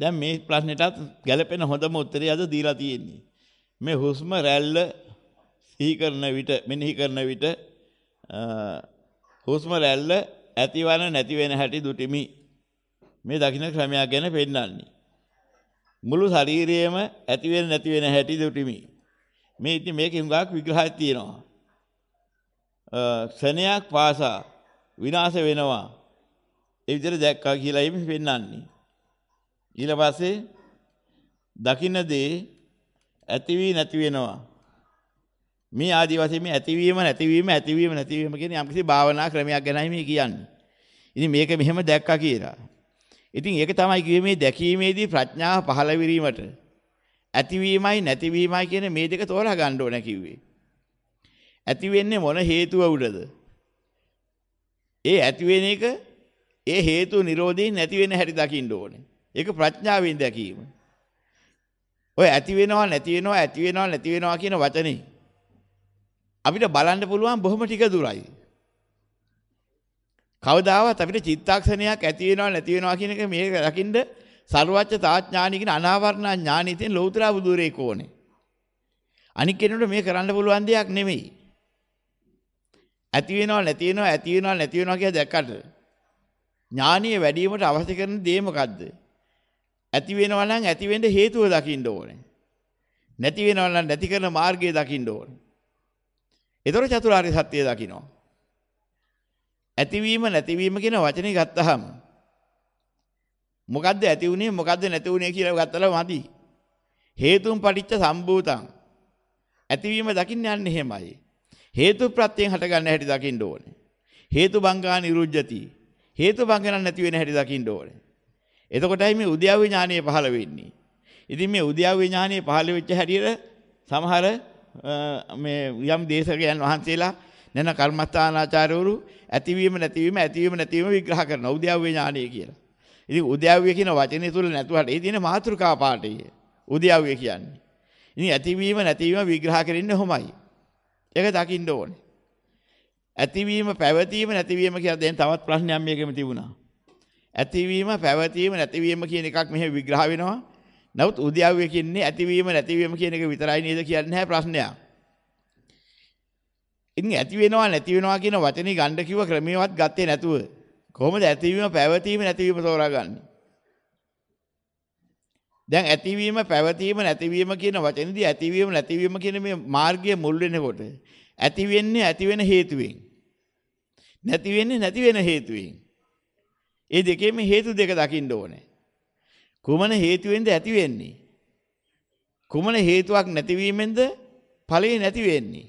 දැන් මේ ප්‍රශ්නෙටත් ගැළපෙන හොඳම උත්තරය අද දීලා තියෙන්නේ. මේ හුස්ම රැල්ල සිහි කරන විට මෙනෙහි කරන විට හුස්ම රැල්ල ඇතිවන නැති වෙන හැටි දුටිමි. මේ දකින්න ක්‍රමයක් ගැන පෙන්නන්නේ. මුළු ශරීරයේම ඇති වෙන නැති වෙන හැටි දුටිමි. මේ ඉතින් මේකේ හුඟක් විග්‍රහයක් තියෙනවා. ක්ෂණයක් පාසා විනාශ වෙනවා. ඒ විදිහට දැක්කා කියලා එimhe පෙන්වන්නේ. ඊට පස්සේ දකින්න දේ ඇති වී නැති වෙනවා. මේ ආදි වශයෙන් මේ ඇතිවීම නැතිවීම ඇතිවීම නැතිවීම කියන යම්කිසි භාවනා ක්‍රමයක් ගැනයි මේ කියන්නේ. ඉතින් මේක මෙහෙම දැක්කා කියලා. ඉතින් ඒක තමයි කිව්වේ මේ දැකීමේදී ප්‍රඥාව පහළ වීමට ඇතිවීමයි නැතිවීමයි කියන මේ දෙක තෝරා ගන්න ඕන කිව්වේ. ඇති වෙන්නේ මොන හේතුව උඩද? ඒ ඇති වෙන එක ඒ හේතු නිරෝධයෙන් නැති වෙන හැටි දකින්න ඕනේ. ඒක ප්‍රඥාවෙන් දැකීම. ඔය ඇති වෙනවා නැති වෙනවා ඇති වෙනවා නැති වෙනවා කියන වචනේ අපිට බලන්න පුළුවන් බොහොම ටික දුරයි. කවදාවත් අපිට චිත්තාක්ෂණයක් ඇති වෙනවා නැති වෙනවා කියන එක මේක දකින්න සර්වච්ඡ තාඥානි කියන අනාවරණ ඥානෙ තියෙන ලෞතර බුදුරේ කෝනේ. අනික් කෙනෙකුට මේ කරන්න පුළුවන් දෙයක් නෙමෙයි. ඇති වෙනවා නැති වෙනවා ඇති වෙනවා නැති වෙනවා කියලා දැක්කට ඥානිය වැඩි වීමට අවශ්‍ය කරන දේ මොකද්ද? ඇති වෙනවා නම් ඇති වෙන්න හේතුව දකින්න ඕනේ. නැති වෙනවා නම් නැති කරන මාර්ගය දකින්න ඕනේ. ඒතර චතුරාර්ය සත්‍යය දකින්නවා. ඇතිවීම නැතිවීම කියන වචනේ ගත්තහම මොකද්ද ඇති වුනේ මොකද්ද නැති වුනේ කියලා ගත්තලා මදි. හේතුන් පටිච්ච සම්භූතං. ඇතිවීම දකින්න යන්නේ එහෙමයි. හේතු ප්‍රත්‍යයෙන් හටගන්න හැටි දකින්න ඕනේ. හේතු බංගා නිරුජ්ජති. හේතු බංගන නැති වෙන හැටි දකින්න ඕනේ. එතකොටයි මේ උද්‍යාව ඥානය පහළ වෙන්නේ. ඉතින් මේ උද්‍යාව ඥානය පහළ වෙච්ච හැටියට සමහර මේ යම් දේශකයන් වහන්සේලා නැන කර්මස්ථානාචාර්යවරු ඇතිවීම නැතිවීම ඇතිවීම නැතිවීම විග්‍රහ කරනවා උද්‍යාව්‍ය ඥානය කියලා. ඉතින් උද්‍යාව්‍ය කියන වචනේ තුල නැතුවට ඒ තියෙන මාතෘකා පාඩය. උද්‍යාව්‍ය කියන්නේ. ඉතින් ඇතිවීම නැතිවීම විග්‍රහ කරන්නේ කොහොමයි? ඒක දකින්න ඕනේ. ඇතිවීම පැවතීම නැතිවීම කියලා දැන් තවත් ප්‍රශ්නයක් මේකෙම තිබුණා. ඇතිවීම පැවතීම නැතිවීම කියන එකක් මෙහෙ විග්‍රහ වෙනවා. නමුත් උද්‍යාව්‍ය කියන්නේ ඇතිවීම නැතිවීම කියන එක විතරයි නේද කියන්නේ නැහැ ප්‍රශ්නයක්. ඉතින් ඇති වෙනවා නැති වෙනවා කියන වචනේ ගන්න කිව්ව ක්‍රමයවත් ගත්තේ නැතුව කොහොමද ඇතිවීම පැවතීම නැතිවීම තෝරාගන්නේ? දැන් ඇතිවීම පැවතීම නැතිවීම කියන වචනේදී ඇතිවීම නැතිවීම කියන මේ මාර්ගය මුල් වෙනකොට ඇති වෙන්නේ ඇති වෙන හේතුවෙන්. නැති වෙන්නේ නැති වෙන හේතුවෙන්. ඒ දෙකේම හේතු දෙක දකින්න ඕනේ. කුමන හේතුවෙන්ද ඇති වෙන්නේ? කුමන හේතුවක් නැතිවීමෙන්ද ඵලෙ නැති වෙන්නේ?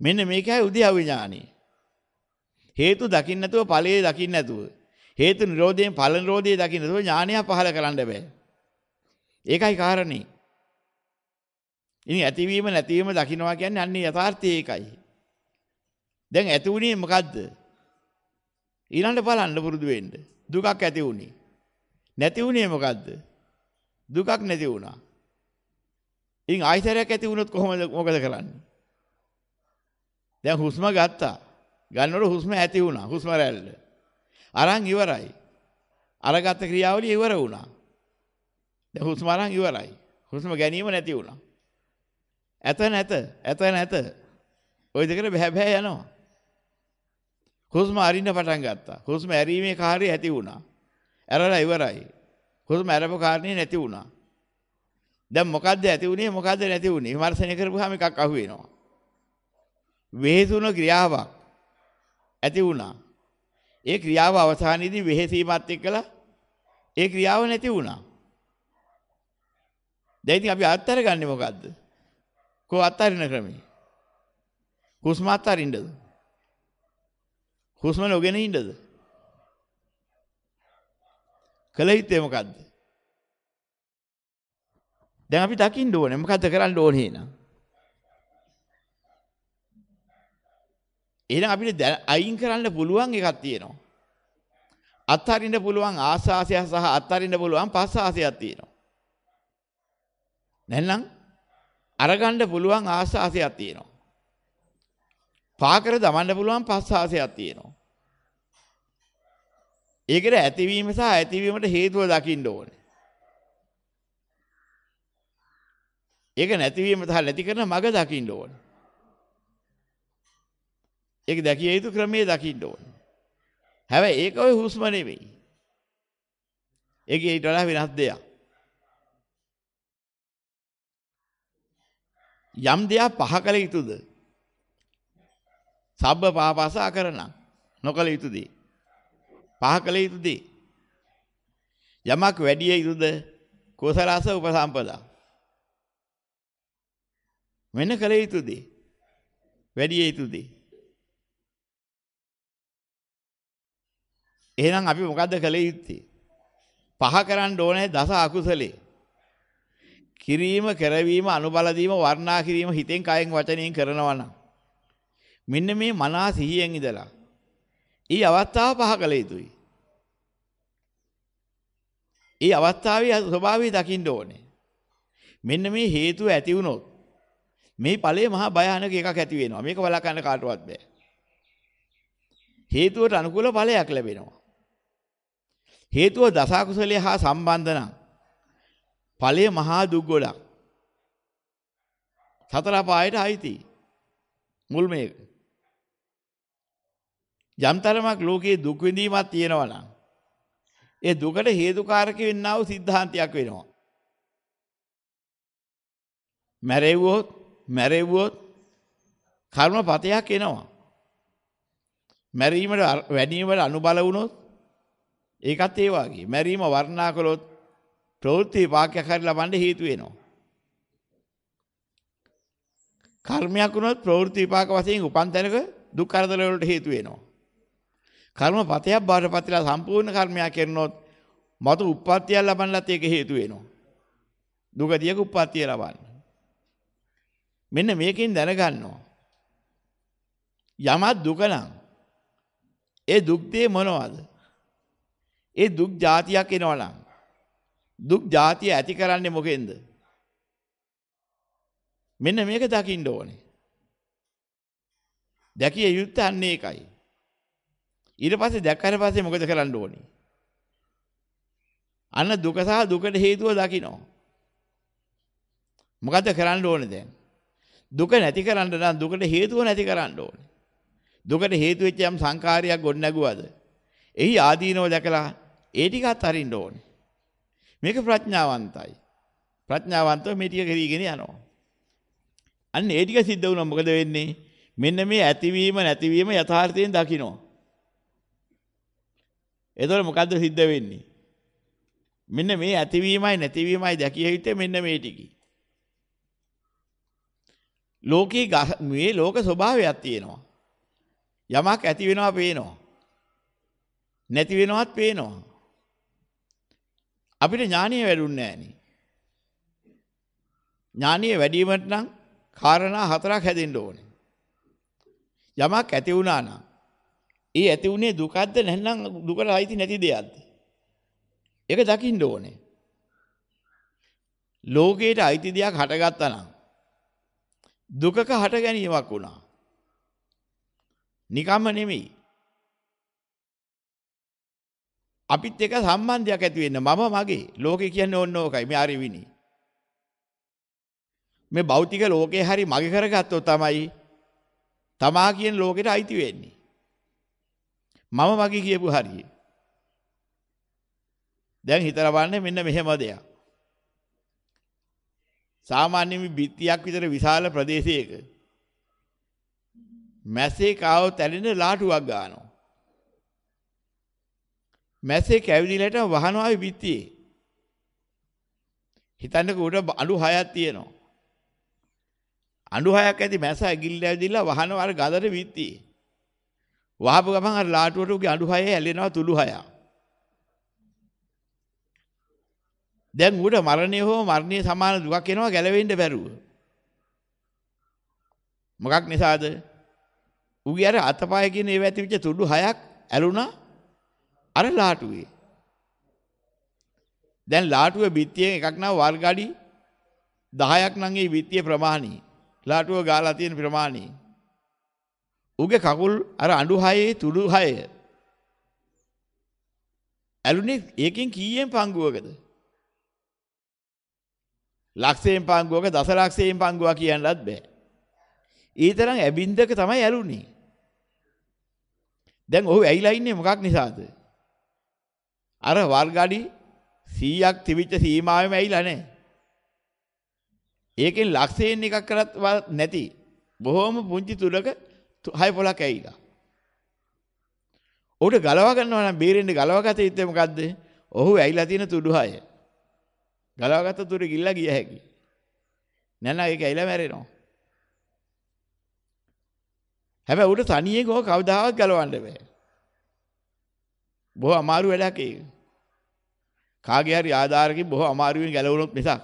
මෙන්න මේකයි උද්‍යව ඥානෙ. හේතු දකින්න නැතුව ඵලයේ දකින්න නැතුව හේතු නිරෝධයෙන් ඵල නිරෝධය දකින්න නැතුව ඥානය පහල කරන්න බෑ. ඒකයි කාරණේ. ඉතින් ඇතිවීම නැතිවීම දකින්නවා කියන්නේ අන්නේ යථාර්ථය ඒකයි. දැන් ඇති වුණේ මොකද්ද? ඊළඟට බලන්න පුරුදු වෙන්න. දුකක් ඇති වුණේ. නැති වුණේ මොකද්ද? දුකක් නැති වුණා. ඉතින් ආයතරයක් ඇති වුණොත් කොහොමද මොකද කරන්නේ? දැන් හුස්ම ගත්තා. ගන්නකොට හුස්ම ඇති වුණා. හුස්ම රැල්ල. අරන් ඉවරයි. අරගත් ක්‍රියාවලිය ඉවර වුණා. දැන් හුස්ම අරන් ඉවරයි. හුස්ම ගැනීම නැති වුණා. ඇත නැත. ඇත නැත. ওই දෙකට බහැ බහැ යනවා. හුස්ම අරින්න පටන් ගත්තා. හුස්ම ඇරීමේ කාර්යය ඇති වුණා. ඇරලා ඉවරයි. හුස්ම ඇරපු කාරණේ නැති වුණා. දැන් මොකද්ද ඇති වුණේ මොකද්ද නැති වුණේ? විමර්ශනය කරපුවාම එකක් අහු වෙනවා. වෙහෙසුන ක්‍රියාවක් ඇති වුණා. ඒ ක්‍රියාව අවසානයේදී වෙහෙසීමත් එක්කලා ඒ ක්‍රියාව නැති වුණා. දැන් ඉතින් අපි අත්තර ගන්නෙ මොකද්ද? කො අත්තරින ක්‍රමේ? හුස්ම අත්තරින්නද? හුස්ම නොගෙන ඉන්නද? කළ යුත්තේ මොකද්ද? දැන් අපි දකින්න ඕනේ මොකද්ද කරන්න ඕනේ එහෙනම්? එහෙනම් අපිට අයින් කරන්න පුළුවන් එකක් තියෙනවා. අත්හරින්න පුළුවන් ආස්වාසය සහ අත්හරින්න පුළුවන් පස්සාසයක් තියෙනවා. නැත්නම් අරගන්න පුළුවන් ආස්වාසයක් තියෙනවා. පාකර දමන්න පුළුවන් පස්හාසයක් තියෙනවා. ඒකට ඇතිවීම සහ ඇතිවීමට හේතුව දකින්න ඕනේ. ඒක නැතිවීම සහ නැති කරන මඟ දකින්න ඕනේ. ඒක දැකිය යුතු ක්‍රමයේ දකින්න ඕනේ. හැබැයි ඒක ඔය හුස්ම නෙවෙයි. ඒක ඊට වඩා වෙනස් දෙයක්. යම් දෙයක් පහ කළ යුතුද? සබ්බ පාපස අකරණ නොකළ යුතු දේ. පහ කළ යුතු දේ. යමක් වැඩි යුතුද? කුසලස උපසම්පදා. වෙන කළ යුතු දේ. වැඩි යුතු දේ. එහෙනම් අපි මොකද්ද කළ යුත්තේ? පහ කරන්න ඕනේ දස අකුසලේ. කිරීම කරවීම අනුබල දීම වර්ණා කිරීම හිතෙන් කයෙන් වචනයෙන් කරනවා නම් මෙන්න මේ මනා සිහියෙන් ඉඳලා ඊ අවස්ථාව පහ කළ යුතුයි. ඊ අවස්ථාවේ ස්වභාවය දකින්න ඕනේ. මෙන්න මේ හේතුව ඇති වුණොත් මේ ඵලය මහා භයානක එකක් ඇති වෙනවා. මේක වළක්වන්න කාටවත් බෑ. හේතුවට අනුකූල ඵලයක් ලැබෙනවා. හේතුව දසකුසලයේ හා සම්බන්ධ නම් ඵලය මහා දුක් ගොඩක්. සතර පායට අයිති. මුල් මේක. යම් තරමක් ලෝකයේ දුක් විඳීමක් තියෙනවා නම් ඒ දුකට හේතුකාරක වෙන්නා වූ સિદ્ધාන්තයක් වෙනවා. මැරෙව්වොත් මැරෙව්වොත් කර්මපතයක් එනවා. මැරීමට වැඩිමකට අනුබල වුණොත් ඒකත් ඒ වගේ. මැරීම වර්ණා කළොත් ප්‍රවෘත්ති විපාකයක් හරි ලබන්න හේතු වෙනවා. කර්මයක් වුණොත් ප්‍රවෘත්ති විපාක වශයෙන් උපන් තැනක දුක් කරදර වලට හේතු වෙනවා. කර්මපතයක් බවට පත්ලා සම්පූර්ණ කර්මයක් කරනොත් මතු උප්පත්තිය ලබන්නත් ඒක හේතු වෙනවා. දුකදියක උප්පත්තිය ලබන්න. මෙන්න මේකෙන් දැනගන්නවා. යමක් දුක නම් ඒ දුක් දේ මොනවද? ඒ දුක් જાතියක් එනවා නම් දුක් જાතිය ඇති කරන්නේ මොකෙන්ද? මෙන්න මේක දකින්න ඕනේ. දැකිය යුත්තේ අන්න ඒකයි. ඊට පස්සේ දැක්කට පස්සේ මොකද කරන්න ඕනේ? අන්න දුක සහ දුකට හේතුව දකින්න. මොකද්ද කරන්න ඕනේ දැන්? දුක නැති කරන්න නම් දුකට හේතුව නැති කරන්න ඕනේ. දුකට හේතු වෙච්ච යම් සංකාරයක් ගොඩ නැගුවද? එහි ආදීනව දැකලා ඒ ටික අත්හරින්න ඕනේ. මේක ප්‍රඥාවන්තයි. ප්‍රඥාවන්තව මේ ටික කරීගෙන යනවා. අන්න ඒ ටික සිද්ධ වුණා මොකද වෙන්නේ? මෙන්න මේ ඇතිවීම නැතිවීම යථාර්ථයෙන් දකින්න. එතකොට මොකද්ද සිද්ධ වෙන්නේ? මෙන්න මේ ඇතිවීමයි නැතිවීමයි දැකිය යුත්තේ මෙන්න මේ ටිකයි. ලෝකේ මේ ලෝක ස්වභාවයක් තියෙනවා. යමක් ඇති වෙනවා පේනවා. නැති වෙනවත් පේනවා. අපිට ඥානිය වැඩුන්නේ නැහනේ. ඥානිය වැඩිවීමට නම් කාරණා හතරක් හැදෙන්න ඕනේ. යමක් ඇති වුණා නම් ඒ ඇති වුණේ දුකක්ද නැත්නම් දුකට අයිති නැති දෙයක්ද? ඒක දකින්න ඕනේ. ලෝකේට අයිති දෙයක් හටගත්තා නම් දුකක හට ගැනීමක් වුණා. නිකම්ම නෙමෙයි. අපිත් එක සම්බන්ධයක් ඇති වෙන්න මම මගේ ලෝකේ කියන්නේ ඕන්න ඕකයි මේ අරිවිනි. මේ භෞතික ලෝකේ හරි මගේ කරගත්තොත් තමයි තමා කියන ලෝකෙට අයිති වෙන්නේ. මම මගේ කියපු හරිය. දැන් හිතලා බලන්න මෙන්න මෙහෙම දෙයක්. සාමාන්‍ය මේ බිත්තියක් විතර විශාල ප්‍රදේශයක මැස්සේ කාවොත් ඇලෙන ලාටුවක් ගන්නවා. මැස්සේ කැවිදිලට වහනවා බිත්තියේ. හිතන්නකෝ උඩ අඬු හයක් තියෙනවා. අඬු හයක් ඇති මැස්ස ඇගිල්ල ඇවිදලා වහනවා අර ගදර බිත්තියේ. වහපු ගමන් අර ලාටුවට උගේ අඬු හයේ ඇලෙනවා තුළු හයක්. දැන් උඩ මරණය හෝ මරණය සමාන දුකක් එනවා ගැලවෙන්න බැරුව. මොකක් නිසාද? උගේ අර අතපය කියන ඒව ඇතිවෙච්ච තුඩු හයක් ඇලුනා අර ලාටුවේ. දැන් ලාටුවේ බිත්තියෙන් එකක් නම් වර්ගඩි 10ක් නම් ඒ බිත්තියේ ප්‍රමාණي. ලාටුව ගාලා තියෙන ප්‍රමාණي. උගේ කකුල් අර අඬු හයේ තුඩු හය. ඇලුනේ ඒකෙන් කීයෙන් පංගුවකද? ලක්ෂයෙන් පංගුවක දසලක්ෂයෙන් පංගුවක් කියන්නත් බෑ. ඊතරම් ඇබින්දක තමයි ඇලුනේ. දැන් ඔහු ඇයිලා ඉන්නේ මොකක් නිසාද? අර වර්ගඩි 100ක් තිබිච්ච සීමාවෙම ඇයිලා නැහැ. ඒකෙන් ලක්ෂයෙන් එකක් කරත් නැති බොහොම පුංචි තුලක හය පොලක් ඇවිලා. ඔහුට ගලවා ගන්නවා නම් බේරෙන්න ගලවාගත යුත්තේ මොකද්ද? ඔහු ඇවිලා තියෙන තුඩු හය. ගලවාගත්ත තුරු ගිල්ලා ගිය හැකි. නැත්නම් ඒක ඇවිලා මැරෙනවා. හැබැයි උට තනියෙන් ඕක කවදාවත් ගලවන්න බෑ. බොහෝ අමාරු වැඩක් ඒක. කාගේ හරි ආධාරකින් බොහෝ අමාරුවෙන් ගැලවුණොත් මිසක්.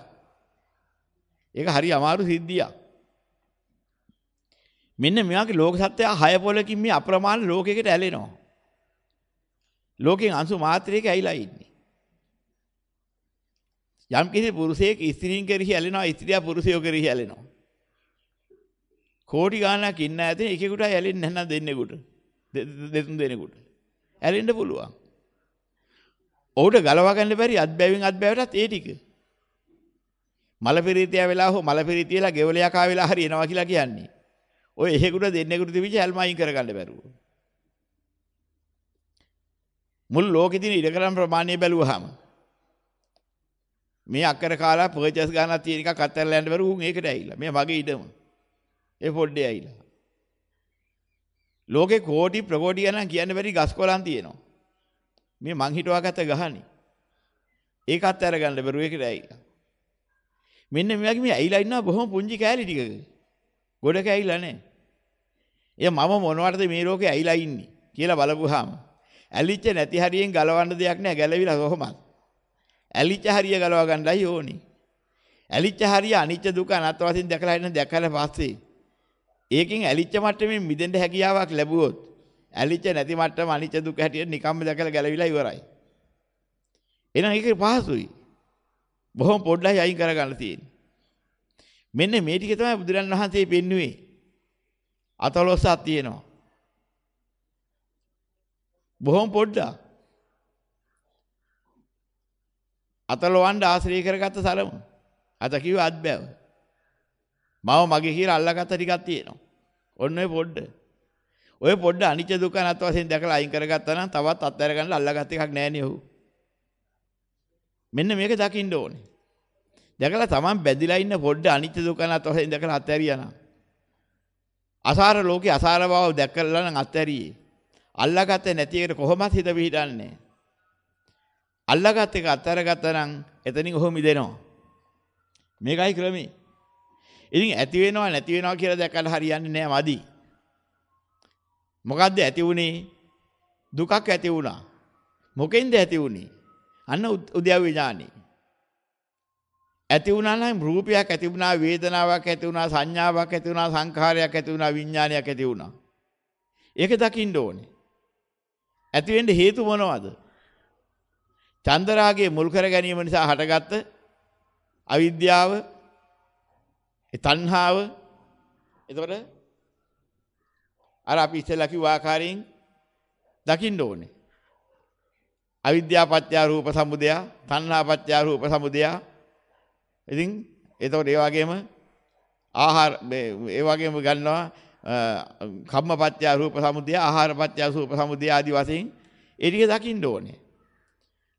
ඒක හරි අමාරු සිද්ධියක්. මෙන්න මෙයාගේ ලෝක සත්‍යය හය පොලකින් මේ අප්‍රමාණ ලෝකයකට ඇලෙනවා. ලෝකෙන් අංශු මාත්‍රයක ඇයිලා ඉන්නේ. යම් කිසි පුරුෂයෙක් ස්ත්‍රීන් කෙරෙහි ඇලෙනවා ස්ත්‍රිය පුරුෂයෝ කෙරෙහි ඇලෙනවා. කෝටි ගාණක් ඉන්න ඇතේ එකෙකුට ඇලෙන්නේ නැත්නම් දෙන්නෙකුට. දෙතුන් දෙනෙකුට. ඇලෙන්න පුළුවන්. ඔහුට ගලවා ගන්න බැරි අත්බැවින් අත්බැවටත් ඒ ටික. මලපිරිතිය වෙලා හෝ මලපිරිතියලා ගෙවලයක් ආ වෙලා හරි එනවා කියලා කියන්නේ. ඔය එහෙකුට දෙන්නෙකුට තිබිච්ච ඇල්මයින් කරගන්න බැරුව. මුල් ලෝකෙ දින ඉඩකරම් ප්‍රමාණය බැලුවාම මේ අක්කර කාලා පර්චස් ගානක් තියෙන එකක් අත්හැරලා යන්න බැරුව උන් ඒකට ඇවිල්ලා. මේ මගේ ඉඩම. ඒ පොඩ්ඩේ ඇවිල්ලා. ලෝකේ කෝටි ප්‍රකෝටි ගණන් කියන්න බැරි ගස් කොළන් තියෙනවා. මේ මං හිටවාගත්ත ගහනේ. ඒකත් අරගන්න බැරුව ඒකට ඇවිල්ලා. මෙන්න මේ වගේ මේ ඇවිල්ලා ඉන්නවා බොහොම පුංචි කෑලි ටිකක. ගොඩක ඇවිල්ලා නැහැ. එයා මම මොනවටද මේ ලෝකේ ඇවිල්ලා ඉන්නේ කියලා බලපුවාම ඇලිච්ච නැති හරියෙන් ගලවන්න දෙයක් නැහැ ගැලවිලා කොහොමද? ඇලිච්ච හරිය ගලව ගන්නයි ඕනේ. ඇලිච්ච හරිය අනිච්ච දුක අනාත්ම වශයෙන් දැකලා ඉන්න දැකලා පස්සේ ඒකෙන් ඇලිච්ච මට්ටමින් මිදෙන්න හැකියාවක් ලැබුවොත් ඇලිච්ච නැති මට්ටම අනිච්ච දුක හැටියට නිකම්ම දැකලා ගැලවිලා ඉවරයි. එහෙනම් ඒක පහසුයි. බොහොම පොඩ්ඩයි අයින් කරගන්න තියෙන්නේ. මෙන්න මේ ටික තමයි බුදුරන් වහන්සේ පෙන්වුවේ. අතලොස්සක් තියෙනවා. බොහොම පොඩ්ඩක්. අතලොවන්න ආශ්‍රය කරගත්ත සරම. අත කිව්ව අත් බෑව. මම මගේ කියලා අල්ලගත්ත ටිකක් තියෙනවා. ඔන්න ඔය පොඩ්ඩ. ඔය පොඩ්ඩ අනිච්ච දුක්ඛ අනාත්ම වශයෙන් දැකලා අයින් කරගත්තා නම් තවත් අත්හැර ගන්න අල්ලගත්ත එකක් නෑනේ ඔහු. මෙන්න මේක දකින්න ඕනේ. දැකලා Taman බැඳිලා ඉන්න පොඩ්ඩ අනිච්ච දුක්ඛ අනාත්ම වශයෙන් දැකලා අත්හැරියා නම් අසාර ලෝකේ අසාර බව දැකලා නම් අත්හැරියේ. අල්ලාගත්තේ නැති එකට කොහොමත් හිත පිහිටන්නේ. අල්ලාගත් එක අත්හැරගත්තා නම් එතනින් ඔහොම මිදෙනවා. මේකයි ක්‍රමේ. ඉතින් ඇති වෙනවා නැති වෙනවා කියලා දැකලා හරියන්නේ නැහැ මදි. මොකද්ද ඇති වුනේ? දුකක් ඇති වුණා. මොකෙන්ද ඇති වුනේ? අන්න උද්‍යව ඥානෙ. ඇති වුණා නම් රූපයක් ඇති වුණා වේදනාවක් ඇති වුණා සංඥාවක් ඇති වුණා සංඛාරයක් ඇති වුණා විඥානයක් ඇති වුණා. ඒක දකින්න ඕනේ. ඇති වෙන්න හේතු මොනවද? චන්දරාගයේ මුල් කර ගැනීම නිසා හටගත්ත අවිද්‍යාව, ඒ තණ්හාව. එතකොට අර අපි ඉස්සෙල්ලා කිව්ව ආකාරයෙන් දකින්න ඕනේ. අවිද්‍යාව පත්‍ය රූප සමුදය, තණ්හා පත්‍ය රූප සමුදය ඉතින් එතකොට ඒ වගේම ආහාර ඒ වගේම ගන්නවා කම්මපත්‍ය රූප සමුදය ආහාරපත්‍ය රූප සමුදය ආදි වශයෙන් ඒ ටික දකින්න ඕනේ.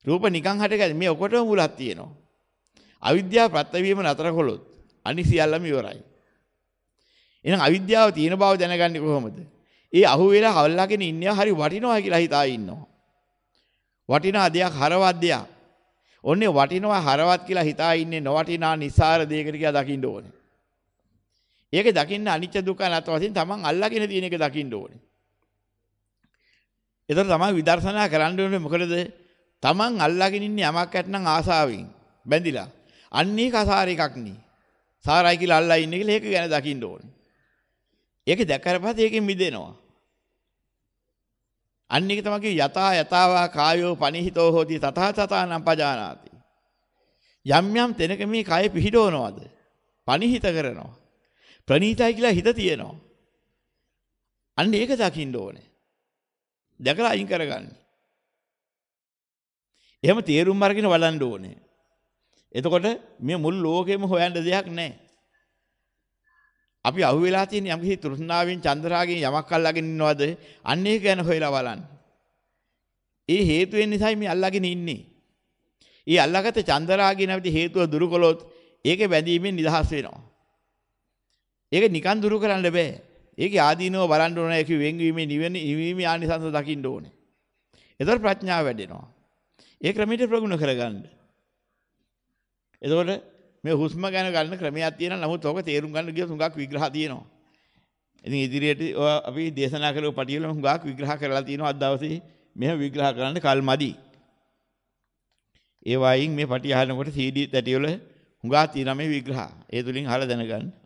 රූප නිකන් හටගන්නේ මේ ඔකොටම මුලක් තියෙනවා. අවිද්‍යාව ප්‍රත්‍යවීම නතර කළොත් අනිත් සියල්ලම ඉවරයි. එහෙනම් අවිද්‍යාව තියෙන බව දැනගන්නේ කොහොමද? ඒ අහු වෙලා හවල්ලාගෙන ඉන්නවා හරි වටිනවා කියලා හිතා ඉන්නවා. වටිනා දෙයක් හරවත් දෙයක්. ඔන්නේ වටිනවා හරවත් කියලා හිතා ඉන්නේ නොවටිනා නිසාර දෙයකට කියලා දකින්න ඕනේ. ඒක දකින්න අනිච්ච දුක්ඛ අනාත්ම වශයෙන් තමන් අල්ලාගෙන තියෙන එක දකින්න ඕනේ. ඒතර තමයි විදර්ශනා කරන්න ඕනේ මොකද තමන් අල්ලාගෙන ඉන්නේ යමක් ඇත්නම් ආසාවෙන් බැඳිලා. අන්නේ කසාර එකක් නේ. සාරයි කියලා අල්ලා ඉන්නේ කියලා ඒක ගැන දකින්න ඕනේ. ඒක දැක්කරපස්සේ ඒකෙන් මිදෙනවා. අන්න එක තමයි යතා යතාවා කායෝ පනිහිතෝ හෝති තථා තථානම් පජානාති. යම් යම් තැනක මේ කය පිහිටවනවද? පනිහිත කරනවා. ප්‍රණීතයි කියලා හිත තියෙනවා. අන්න ඒක දකින්න ඕනේ. දැකලා අයින් කරගන්න. එහෙම තේරුම් අරගෙන බලන්න ඕනේ. එතකොට මේ මුළු ලෝකෙම හොයන්න දෙයක් නැහැ. අපි අහුවෙලා තියෙන යම්කිසි තෘෂ්ණාවෙන් චන්ද්‍රාගෙන් යමක් අල්ලාගෙන ඉන්නවද? අන්න ඒක ගැන හොයලා බලන්න. ඒ හේතුවෙන් නිසායි මේ අල්ලාගෙන ඉන්නේ. ඒ අල්ලාගත චන්ද්‍රාගේ නැවති හේතුව දුරු කළොත් ඒකේ බැඳීමෙන් නිදහස් වෙනවා. ඒක නිකන් දුරු කරන්න බෑ. ඒකේ ආදීනව බලන්න ඕන ඒක වෙන්වීමේ නිවෙන නිවීමේ ආනිසංස දකින්න ඕනේ. එතකොට ප්‍රඥාව වැඩෙනවා. ඒ ක්‍රමයට ප්‍රගුණ කරගන්න. එතකොට මේ හුස්ම ගැන ගන්න ක්‍රමයක් තියෙනවා. නමුත් ඕක තේරුම් ගන්න ගියොත් හුඟක් විග්‍රහ තියෙනවා. ඉතින් ඉදිරියට අපි දේශනා කරපු පටිවල හුඟක් විග්‍රහ කරලා තියෙනවා අද දවසේ. මෙහෙම විග්‍රහ කරන්න කල්මදි. ඒ වයින් මේ පටි අහනකොට CD තැටිවල හුඟා තියෙනවා මේ විග්‍රහ. ඒ තුලින් අහලා දැනගන්න.